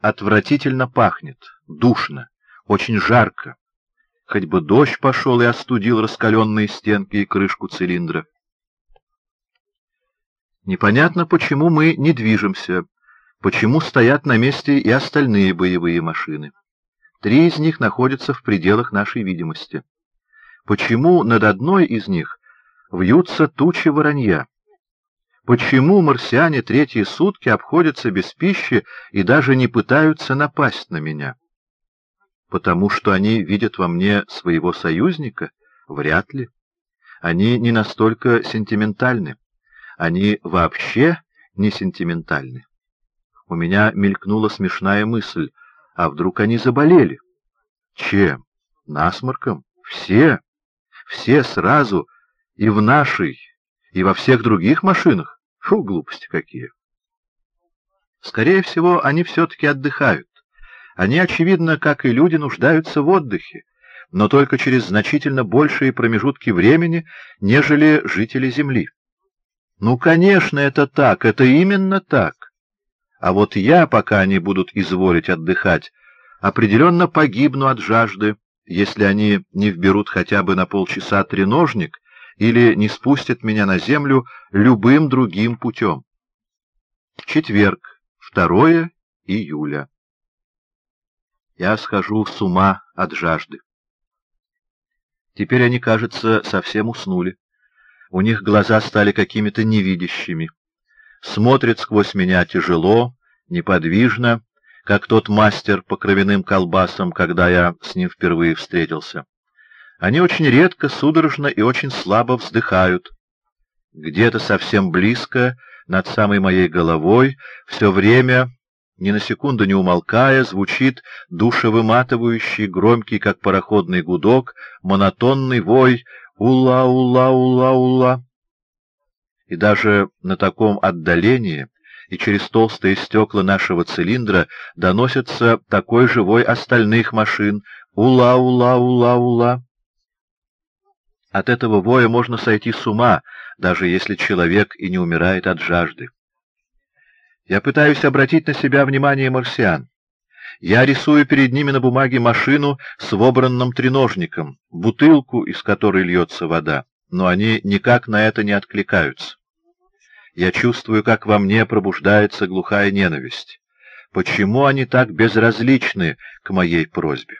отвратительно пахнет, душно, очень жарко. Хоть бы дождь пошел и остудил раскаленные стенки и крышку цилиндра. Непонятно, почему мы не движемся, почему стоят на месте и остальные боевые машины. Три из них находятся в пределах нашей видимости. Почему над одной из них вьются тучи воронья? Почему марсиане третьи сутки обходятся без пищи и даже не пытаются напасть на меня? Потому что они видят во мне своего союзника? Вряд ли. Они не настолько сентиментальны. Они вообще не сентиментальны. У меня мелькнула смешная мысль, а вдруг они заболели? Чем? Насморком? Все? Все сразу и в нашей, и во всех других машинах? Фу, глупости какие! Скорее всего, они все-таки отдыхают. Они, очевидно, как и люди, нуждаются в отдыхе, но только через значительно большие промежутки времени, нежели жители Земли. Ну, конечно, это так, это именно так. А вот я, пока они будут изволить отдыхать, определенно погибну от жажды, если они не вберут хотя бы на полчаса треножник или не спустят меня на землю любым другим путем. Четверг, 2 июля. Я схожу с ума от жажды. Теперь они, кажется, совсем уснули. У них глаза стали какими-то невидящими. Смотрят сквозь меня тяжело, неподвижно, как тот мастер по кровяным колбасам, когда я с ним впервые встретился. Они очень редко, судорожно и очень слабо вздыхают. Где-то совсем близко, над самой моей головой, все время, ни на секунду не умолкая, звучит душевыматывающий, громкий, как пароходный гудок, монотонный вой Ула-ула-ула-ула. И даже на таком отдалении и через толстые стекла нашего цилиндра доносится такой живой остальных машин. Ула-ула-ула-ула. От этого воя можно сойти с ума, даже если человек и не умирает от жажды. Я пытаюсь обратить на себя внимание марсиан. Я рисую перед ними на бумаге машину с вобранным треножником, бутылку, из которой льется вода, но они никак на это не откликаются. Я чувствую, как во мне пробуждается глухая ненависть. Почему они так безразличны к моей просьбе?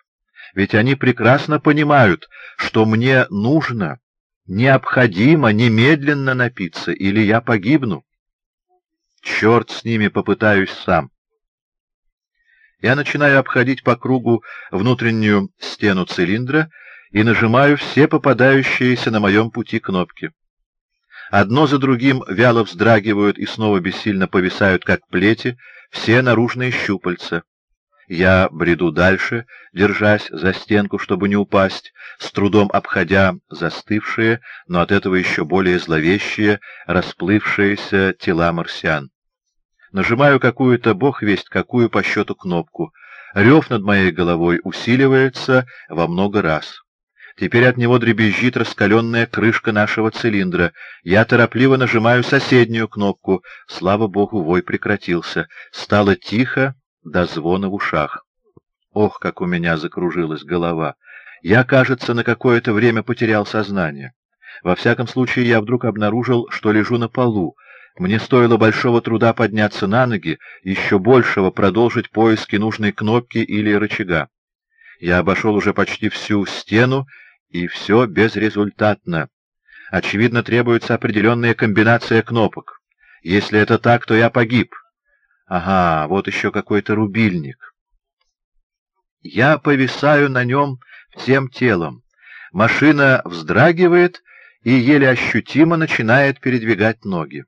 Ведь они прекрасно понимают, что мне нужно, необходимо немедленно напиться, или я погибну. Черт с ними, попытаюсь сам. Я начинаю обходить по кругу внутреннюю стену цилиндра и нажимаю все попадающиеся на моем пути кнопки. Одно за другим вяло вздрагивают и снова бессильно повисают, как плети, все наружные щупальца. Я бреду дальше, держась за стенку, чтобы не упасть, с трудом обходя застывшие, но от этого еще более зловещие, расплывшиеся тела марсиан. Нажимаю какую-то, бог весть, какую по счету кнопку. Рев над моей головой усиливается во много раз. Теперь от него дребезжит раскаленная крышка нашего цилиндра. Я торопливо нажимаю соседнюю кнопку. Слава богу, вой прекратился. Стало тихо до звона в ушах. Ох, как у меня закружилась голова! Я, кажется, на какое-то время потерял сознание. Во всяком случае, я вдруг обнаружил, что лежу на полу. Мне стоило большого труда подняться на ноги, еще большего продолжить поиски нужной кнопки или рычага. Я обошел уже почти всю стену, и все безрезультатно. Очевидно, требуется определенная комбинация кнопок. Если это так, то я погиб. Ага, вот еще какой-то рубильник. Я повисаю на нем всем телом. Машина вздрагивает и еле ощутимо начинает передвигать ноги.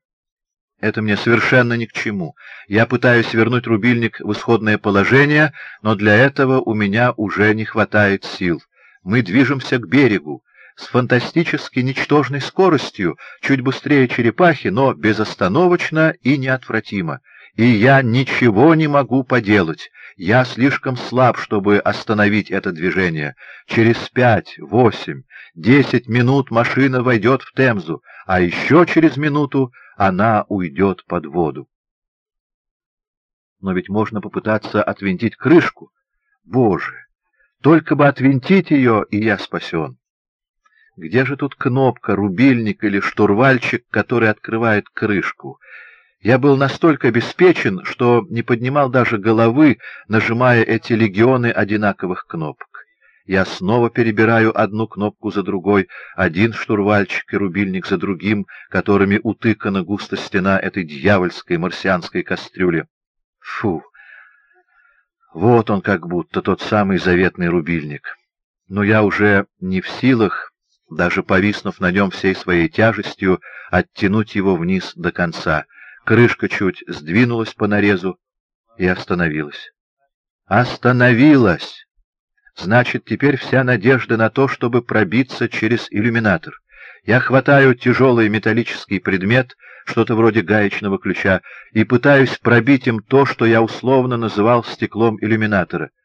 Это мне совершенно ни к чему. Я пытаюсь вернуть рубильник в исходное положение, но для этого у меня уже не хватает сил. Мы движемся к берегу с фантастически ничтожной скоростью, чуть быстрее черепахи, но безостановочно и неотвратимо. И я ничего не могу поделать. Я слишком слаб, чтобы остановить это движение. Через пять, восемь, десять минут машина войдет в Темзу, а еще через минуту она уйдет под воду. Но ведь можно попытаться отвинтить крышку. Боже! Только бы отвинтить ее, и я спасен. Где же тут кнопка, рубильник или штурвальчик, который открывает крышку? Я был настолько обеспечен, что не поднимал даже головы, нажимая эти легионы одинаковых кнопок. Я снова перебираю одну кнопку за другой, один штурвальчик и рубильник за другим, которыми утыкана густо стена этой дьявольской марсианской кастрюли. Фу! Вот он как будто, тот самый заветный рубильник. Но я уже не в силах, даже повиснув на нем всей своей тяжестью, оттянуть его вниз до конца. Крышка чуть сдвинулась по нарезу и остановилась. Остановилась! Значит, теперь вся надежда на то, чтобы пробиться через иллюминатор. Я хватаю тяжелый металлический предмет, что-то вроде гаечного ключа, и пытаюсь пробить им то, что я условно называл стеклом иллюминатора —